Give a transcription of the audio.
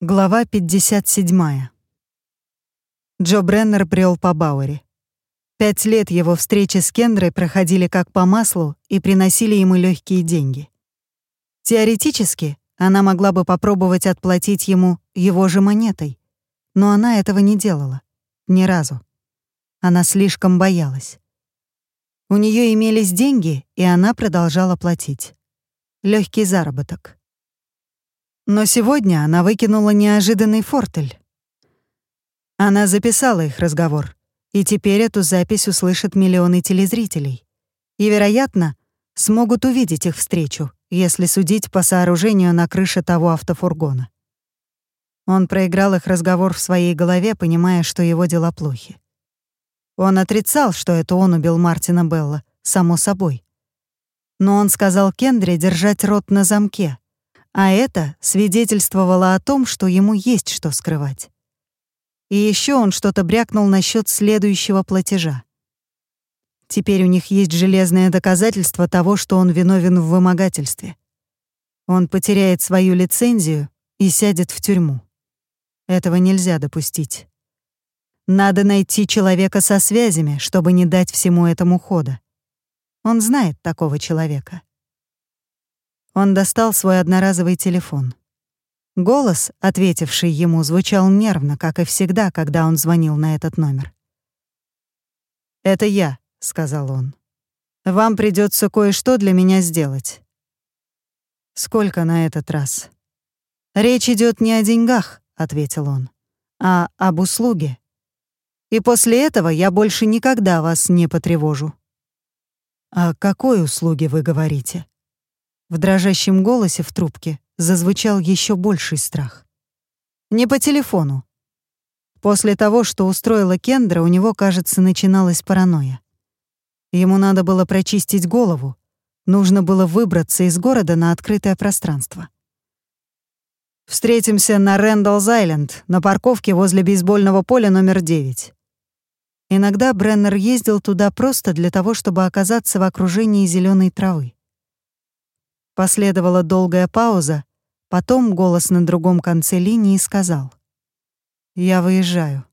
Глава 57. Джо Бреннер брел по Бауэри. Пять лет его встречи с Кендрой проходили как по маслу и приносили ему легкие деньги. Теоретически, она могла бы попробовать отплатить ему его же монетой, но она этого не делала. Ни разу. Она слишком боялась. У нее имелись деньги, и она продолжала платить. Легкий заработок. Но сегодня она выкинула неожиданный фортель. Она записала их разговор, и теперь эту запись услышат миллионы телезрителей. И, вероятно, смогут увидеть их встречу, если судить по сооружению на крыше того автофургона. Он проиграл их разговор в своей голове, понимая, что его дела плохи. Он отрицал, что это он убил Мартина Белла, само собой. Но он сказал Кендре держать рот на замке, а это свидетельствовало о том, что ему есть что скрывать. И еще он что-то брякнул насчет следующего платежа. Теперь у них есть железное доказательство того, что он виновен в вымогательстве. Он потеряет свою лицензию и сядет в тюрьму. Этого нельзя допустить. Надо найти человека со связями, чтобы не дать всему этому хода. Он знает такого человека. Он достал свой одноразовый телефон. Голос, ответивший ему, звучал нервно, как и всегда, когда он звонил на этот номер. «Это я», — сказал он. «Вам придется кое-что для меня сделать». «Сколько на этот раз?» «Речь идет не о деньгах», — ответил он, «а об услуге. И после этого я больше никогда вас не потревожу». «О какой услуге вы говорите?» В дрожащем голосе в трубке зазвучал еще больший страх. Не по телефону. После того, что устроила Кендра, у него, кажется, начиналась паранойя. Ему надо было прочистить голову, нужно было выбраться из города на открытое пространство. Встретимся на Рэндаллс-Айленд, на парковке возле бейсбольного поля номер 9. Иногда Бреннер ездил туда просто для того, чтобы оказаться в окружении зеленой травы. Последовала долгая пауза, потом голос на другом конце линии сказал. «Я выезжаю».